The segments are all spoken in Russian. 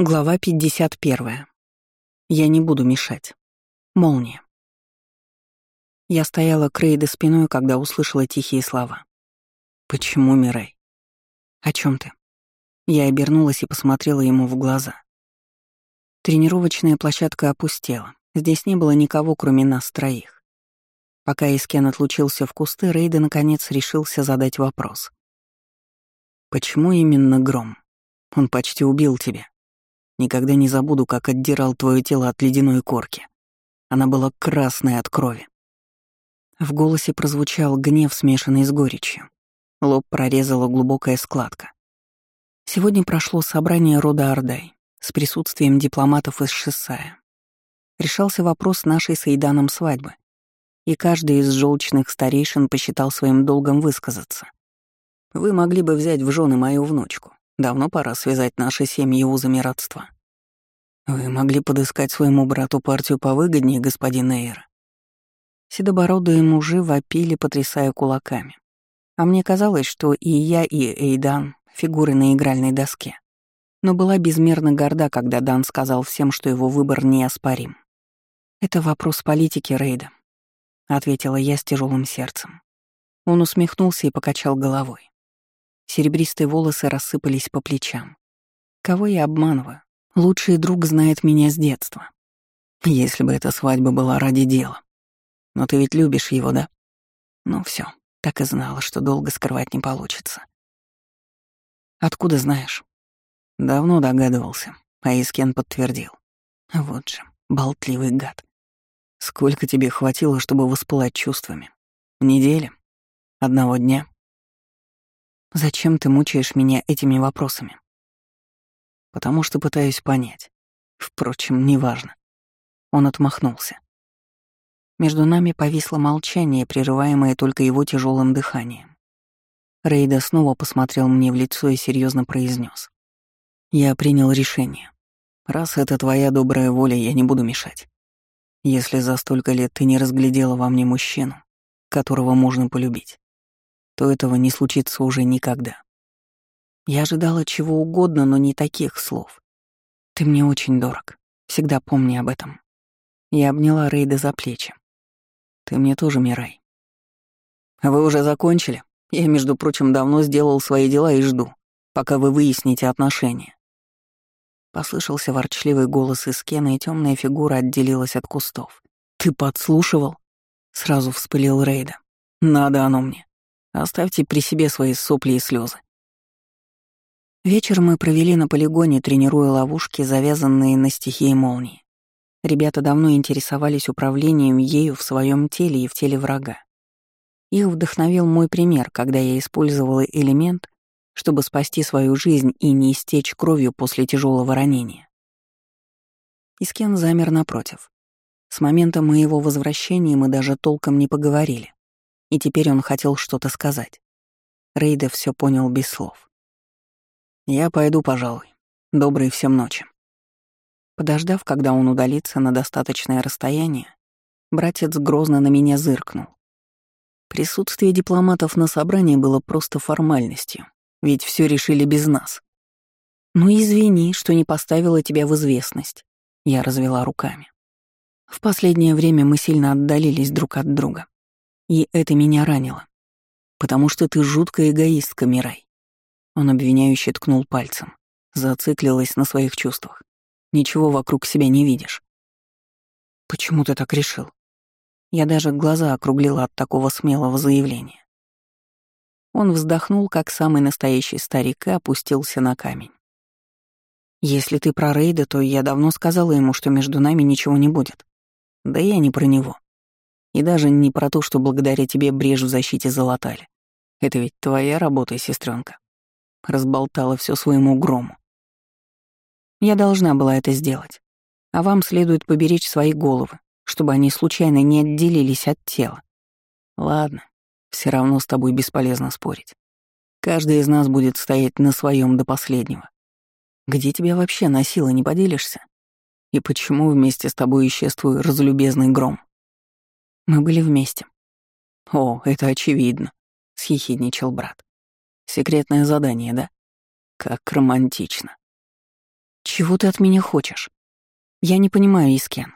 Глава 51. Я не буду мешать. Молния. Я стояла к Рейде спиной, когда услышала тихие слова. «Почему, Мирай?» «О чем ты?» Я обернулась и посмотрела ему в глаза. Тренировочная площадка опустела. Здесь не было никого, кроме нас троих. Пока Искен отлучился в кусты, Рейда наконец решился задать вопрос. «Почему именно гром? Он почти убил тебя». Никогда не забуду, как отдирал твое тело от ледяной корки. Она была красной от крови. В голосе прозвучал гнев, смешанный с горечью. Лоб прорезала глубокая складка. Сегодня прошло собрание рода Ордай с присутствием дипломатов из Шессая. Решался вопрос нашей с Эйданом свадьбы, и каждый из желчных старейшин посчитал своим долгом высказаться. Вы могли бы взять в жены мою внучку. Давно пора связать наши семьи узами родства. Вы могли подыскать своему брату партию повыгоднее, господин Эйр. Седобородые мужи вопили, потрясая кулаками. А мне казалось, что и я, и Эйдан — фигуры на игральной доске. Но была безмерно горда, когда Дан сказал всем, что его выбор неоспорим. «Это вопрос политики Рейда», — ответила я с тяжелым сердцем. Он усмехнулся и покачал головой. Серебристые волосы рассыпались по плечам. Кого я обманываю? Лучший друг знает меня с детства. Если бы эта свадьба была ради дела. Но ты ведь любишь его, да? Ну все, так и знала, что долго скрывать не получится. Откуда знаешь? Давно догадывался, а Искен подтвердил. Вот же, болтливый гад. Сколько тебе хватило, чтобы воспылать чувствами? Недели? Одного дня? Зачем ты мучаешь меня этими вопросами? Потому что пытаюсь понять. Впрочем, неважно. Он отмахнулся. Между нами повисло молчание, прерываемое только его тяжелым дыханием. Рейда снова посмотрел мне в лицо и серьезно произнес: «Я принял решение. Раз это твоя добрая воля, я не буду мешать. Если за столько лет ты не разглядела во мне мужчину, которого можно полюбить, то этого не случится уже никогда. Я ожидала чего угодно, но не таких слов. Ты мне очень дорог. Всегда помни об этом. Я обняла Рейда за плечи. Ты мне тоже, Мирай. Вы уже закончили? Я, между прочим, давно сделал свои дела и жду, пока вы выясните отношения. Послышался ворчливый голос из Кена, и темная фигура отделилась от кустов. «Ты подслушивал?» Сразу вспылил Рейда. «Надо оно мне. Оставьте при себе свои сопли и слезы. Вечер мы провели на полигоне, тренируя ловушки, завязанные на стихии молнии. Ребята давно интересовались управлением ею в своем теле и в теле врага. Их вдохновил мой пример, когда я использовала элемент, чтобы спасти свою жизнь и не истечь кровью после тяжелого ранения. Искен замер напротив. С момента моего возвращения мы даже толком не поговорили и теперь он хотел что-то сказать. Рейда все понял без слов. «Я пойду, пожалуй. Доброй всем ночи». Подождав, когда он удалится на достаточное расстояние, братец грозно на меня зыркнул. Присутствие дипломатов на собрании было просто формальностью, ведь все решили без нас. «Ну извини, что не поставила тебя в известность», — я развела руками. В последнее время мы сильно отдалились друг от друга. И это меня ранило. Потому что ты жуткая эгоистка, Мирай. Он обвиняюще ткнул пальцем. Зациклилась на своих чувствах. Ничего вокруг себя не видишь. Почему ты так решил? Я даже глаза округлила от такого смелого заявления. Он вздохнул, как самый настоящий старик, и опустился на камень. «Если ты про Рейда, то я давно сказала ему, что между нами ничего не будет. Да я не про него. И даже не про то, что благодаря тебе брешь в защите залатали. Это ведь твоя работа, сестренка. Разболтала все своему грому. Я должна была это сделать. А вам следует поберечь свои головы, чтобы они случайно не отделились от тела. Ладно, все равно с тобой бесполезно спорить. Каждый из нас будет стоять на своем до последнего. Где тебя вообще носило, не поделишься? И почему вместе с тобой исчез твой разлюбезный гром? Мы были вместе. О, это очевидно, съехидничал брат. Секретное задание, да? Как романтично. Чего ты от меня хочешь? Я не понимаю, Искен.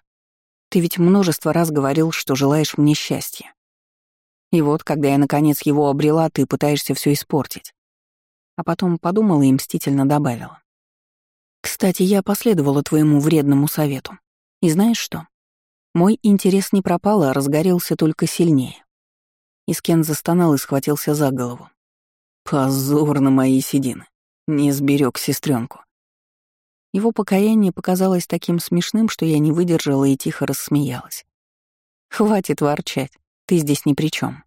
Ты ведь множество раз говорил, что желаешь мне счастья. И вот, когда я наконец его обрела, ты пытаешься все испортить. А потом подумала и мстительно добавила. Кстати, я последовала твоему вредному совету. И знаешь что? Мой интерес не пропал, а разгорелся только сильнее. Искен застонал и схватился за голову. Позор на мои седины. Не сберег сестренку. Его покаяние показалось таким смешным, что я не выдержала и тихо рассмеялась. «Хватит ворчать, ты здесь ни при чем.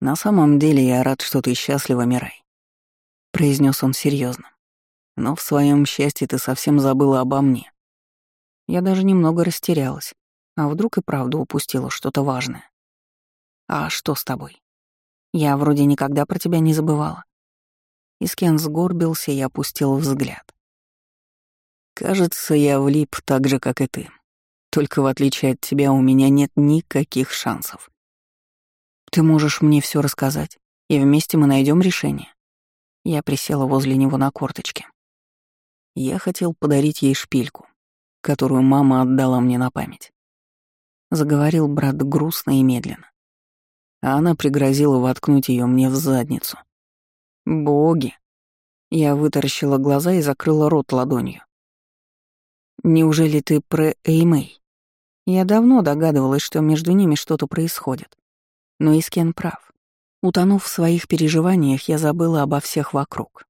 «На самом деле я рад, что ты счастлива, Мирай», — произнес он серьезно. «Но в своем счастье ты совсем забыла обо мне. Я даже немного растерялась, а вдруг и правда упустила что-то важное. А что с тобой? Я вроде никогда про тебя не забывала. Искен сгорбился и опустил взгляд. Кажется, я влип так же, как и ты. Только в отличие от тебя у меня нет никаких шансов. Ты можешь мне все рассказать, и вместе мы найдем решение. Я присела возле него на корточке. Я хотел подарить ей шпильку, которую мама отдала мне на память. Заговорил брат грустно и медленно а она пригрозила воткнуть ее мне в задницу. Боги! Я вытаращила глаза и закрыла рот ладонью. Неужели ты про Эймэй? Я давно догадывалась, что между ними что-то происходит. Но Искен прав. Утонув в своих переживаниях, я забыла обо всех вокруг.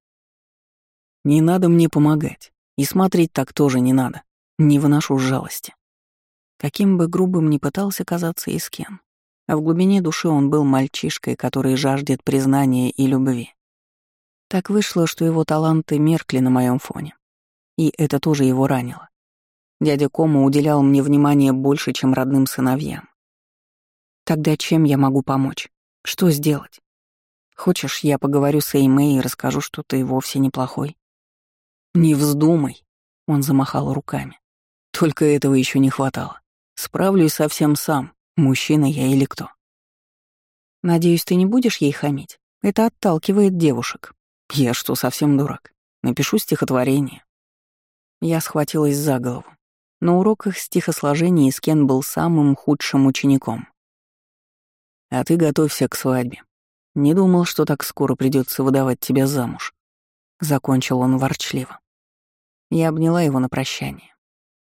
Не надо мне помогать. И смотреть так тоже не надо. Не выношу жалости. Каким бы грубым ни пытался казаться Искен, а в глубине души он был мальчишкой, который жаждет признания и любви. Так вышло, что его таланты меркли на моем фоне. И это тоже его ранило. Дядя Кома уделял мне внимание больше, чем родным сыновьям. Тогда чем я могу помочь? Что сделать? Хочешь, я поговорю с Эймэй и расскажу, что ты вовсе неплохой? Не вздумай, он замахал руками. Только этого еще не хватало. Справлюсь совсем сам, Мужчина я или кто? Надеюсь, ты не будешь ей хамить? Это отталкивает девушек. Я что, совсем дурак? Напишу стихотворение. Я схватилась за голову. На уроках стихосложения Искен был самым худшим учеником. А ты готовься к свадьбе. Не думал, что так скоро придется выдавать тебя замуж. Закончил он ворчливо. Я обняла его на прощание.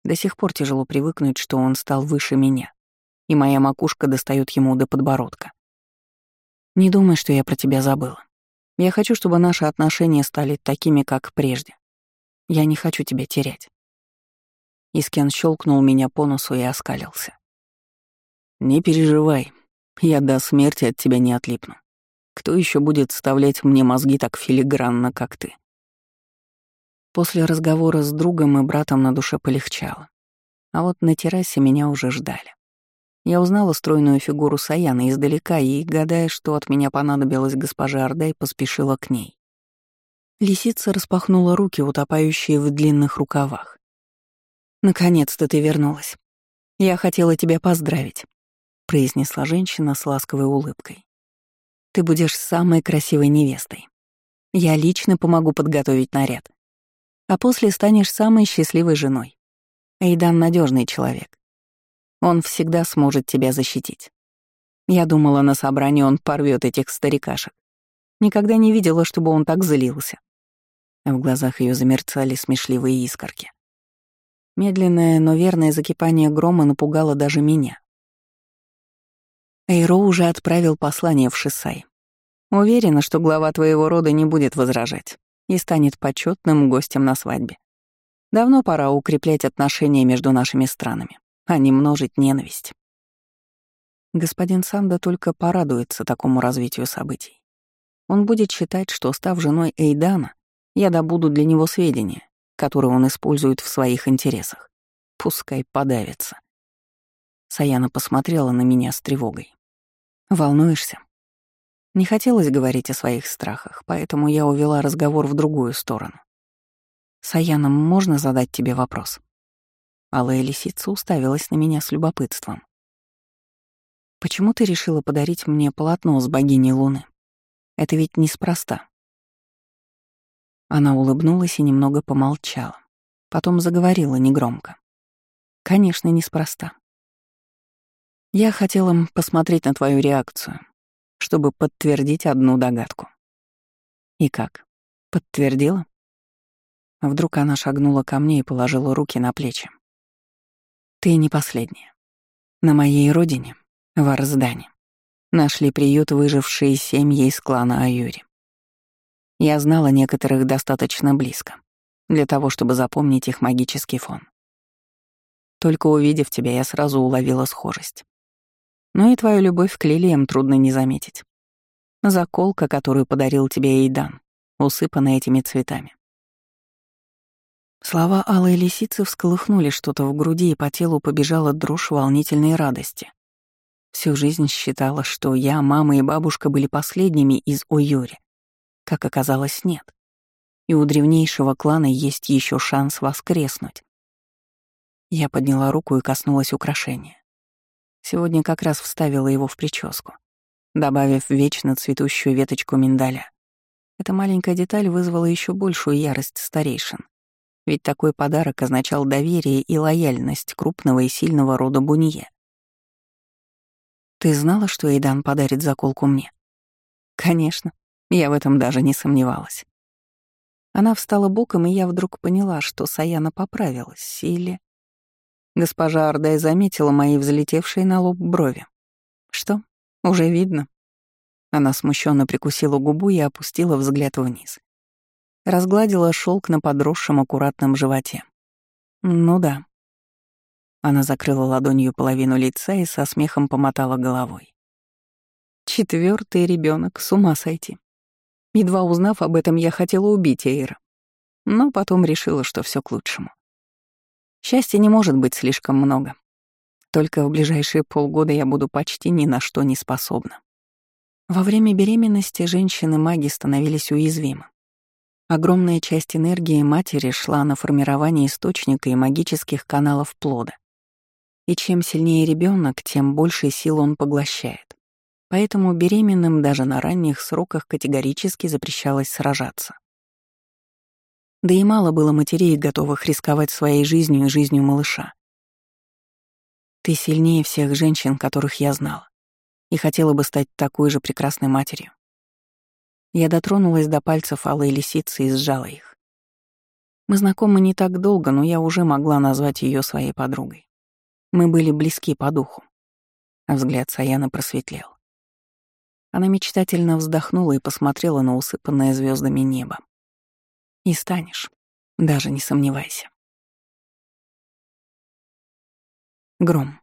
До сих пор тяжело привыкнуть, что он стал выше меня и моя макушка достает ему до подбородка. Не думай, что я про тебя забыла. Я хочу, чтобы наши отношения стали такими, как прежде. Я не хочу тебя терять. Искен щелкнул меня по носу и оскалился. Не переживай, я до смерти от тебя не отлипну. Кто еще будет вставлять мне мозги так филигранно, как ты? После разговора с другом и братом на душе полегчало. А вот на террасе меня уже ждали. Я узнала стройную фигуру Саяны издалека и, гадая, что от меня понадобилось госпоже Ордай, поспешила к ней. Лисица распахнула руки, утопающие в длинных рукавах. «Наконец-то ты вернулась. Я хотела тебя поздравить», — произнесла женщина с ласковой улыбкой. «Ты будешь самой красивой невестой. Я лично помогу подготовить наряд. А после станешь самой счастливой женой. Эйдан — надежный человек. Он всегда сможет тебя защитить. Я думала, на собрании он порвет этих старикашек. Никогда не видела, чтобы он так злился. В глазах ее замерцали смешливые искорки. Медленное, но верное закипание грома напугало даже меня. Эйро уже отправил послание в Шисай. Уверена, что глава твоего рода не будет возражать и станет почетным гостем на свадьбе. Давно пора укреплять отношения между нашими странами а не множить ненависть. Господин Санда только порадуется такому развитию событий. Он будет считать, что, став женой Эйдана, я добуду для него сведения, которые он использует в своих интересах. Пускай подавится. Саяна посмотрела на меня с тревогой. «Волнуешься?» Не хотелось говорить о своих страхах, поэтому я увела разговор в другую сторону. «Саяна, можно задать тебе вопрос?» Алая лисица уставилась на меня с любопытством. «Почему ты решила подарить мне полотно с богиней Луны? Это ведь неспроста». Она улыбнулась и немного помолчала. Потом заговорила негромко. Конечно, неспроста. Я хотела посмотреть на твою реакцию, чтобы подтвердить одну догадку. И как? Подтвердила? Вдруг она шагнула ко мне и положила руки на плечи. Ты не последняя. На моей родине, в Арздане, нашли приют выжившие семьи из клана Аюри. Я знала некоторых достаточно близко, для того, чтобы запомнить их магический фон. Только увидев тебя, я сразу уловила схожесть. Ну и твою любовь к лилиям трудно не заметить. Заколка, которую подарил тебе Эйдан, усыпана этими цветами. Слова алой лисицы всколыхнули что-то в груди, и по телу побежала дрожь волнительной радости. Всю жизнь считала, что я, мама и бабушка были последними из Ойори. Как оказалось, нет. И у древнейшего клана есть еще шанс воскреснуть. Я подняла руку и коснулась украшения. Сегодня как раз вставила его в прическу, добавив вечно цветущую веточку миндаля. Эта маленькая деталь вызвала еще большую ярость старейшин. Ведь такой подарок означал доверие и лояльность крупного и сильного рода Бунье. «Ты знала, что Эйдан подарит заколку мне?» «Конечно, я в этом даже не сомневалась». Она встала боком, и я вдруг поняла, что Саяна поправилась, или... Госпожа Ардай заметила мои взлетевшие на лоб брови. «Что? Уже видно?» Она смущенно прикусила губу и опустила взгляд вниз. Разгладила шелк на подросшем аккуратном животе. Ну да. Она закрыла ладонью половину лица и со смехом помотала головой. Четвертый ребенок, с ума сойти. Едва узнав об этом, я хотела убить Эйра. Но потом решила, что все к лучшему. Счастья не может быть слишком много. Только в ближайшие полгода я буду почти ни на что не способна. Во время беременности женщины-маги становились уязвимы. Огромная часть энергии матери шла на формирование источника и магических каналов плода. И чем сильнее ребенок, тем больше сил он поглощает. Поэтому беременным даже на ранних сроках категорически запрещалось сражаться. Да и мало было матерей, готовых рисковать своей жизнью и жизнью малыша. Ты сильнее всех женщин, которых я знала, и хотела бы стать такой же прекрасной матерью. Я дотронулась до пальцев алой лисицы и сжала их. Мы знакомы не так долго, но я уже могла назвать ее своей подругой. Мы были близки по духу. А взгляд Саяна просветлел. Она мечтательно вздохнула и посмотрела на усыпанное звездами небо. И станешь, даже не сомневайся. Гром.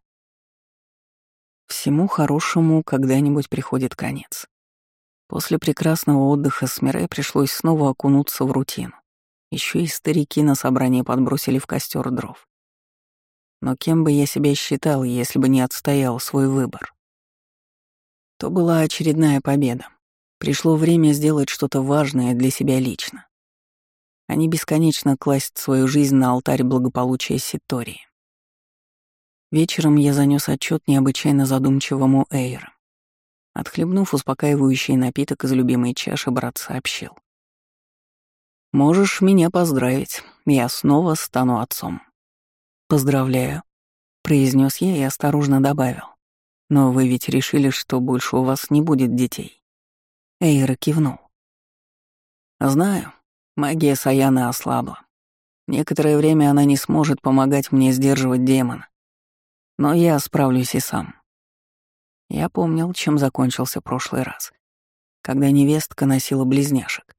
Всему хорошему когда-нибудь приходит конец. После прекрасного отдыха с Мирей пришлось снова окунуться в рутину. Еще и старики на собрании подбросили в костер дров. Но кем бы я себя считал, если бы не отстоял свой выбор? То была очередная победа. Пришло время сделать что-то важное для себя лично. А не бесконечно класть свою жизнь на алтарь благополучия Ситории. Вечером я занес отчет необычайно задумчивому Эйру. Отхлебнув успокаивающий напиток из любимой чаши, брат сообщил. «Можешь меня поздравить, я снова стану отцом». «Поздравляю», — произнес я и осторожно добавил. «Но вы ведь решили, что больше у вас не будет детей». Эйра кивнул. «Знаю, магия Саяны ослабла. Некоторое время она не сможет помогать мне сдерживать демона. Но я справлюсь и сам. Я помнил, чем закончился прошлый раз, когда невестка носила близняшек.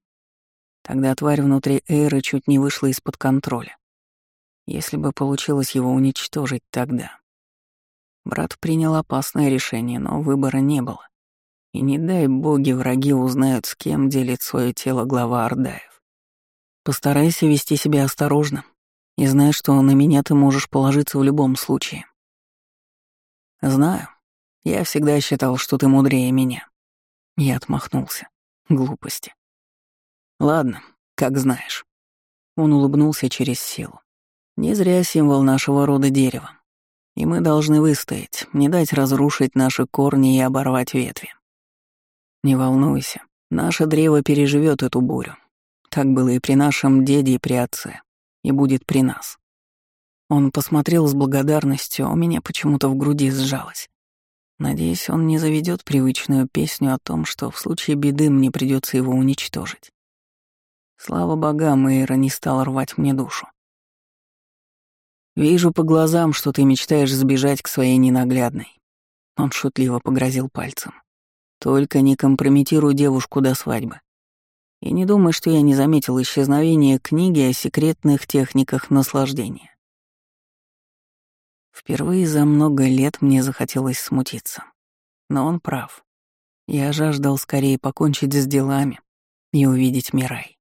Тогда тварь внутри Эйры чуть не вышла из-под контроля. Если бы получилось его уничтожить тогда. Брат принял опасное решение, но выбора не было. И не дай боги враги узнают, с кем делит свое тело глава Ордаев. Постарайся вести себя осторожно и знай, что на меня ты можешь положиться в любом случае. Знаю, я всегда считал, что ты мудрее меня. Я отмахнулся. Глупости. Ладно, как знаешь. Он улыбнулся через силу. Не зря символ нашего рода дерева. И мы должны выстоять, не дать разрушить наши корни и оборвать ветви. Не волнуйся, наше древо переживет эту бурю. Так было и при нашем деде, и при отце. И будет при нас. Он посмотрел с благодарностью, а у меня почему-то в груди сжалось. Надеюсь, он не заведет привычную песню о том, что в случае беды мне придется его уничтожить. Слава богам, Эйра не стал рвать мне душу. «Вижу по глазам, что ты мечтаешь сбежать к своей ненаглядной». Он шутливо погрозил пальцем. «Только не компрометируй девушку до свадьбы. И не думай, что я не заметил исчезновения книги о секретных техниках наслаждения. Впервые за много лет мне захотелось смутиться. Но он прав. Я жаждал скорее покончить с делами и увидеть Мирай.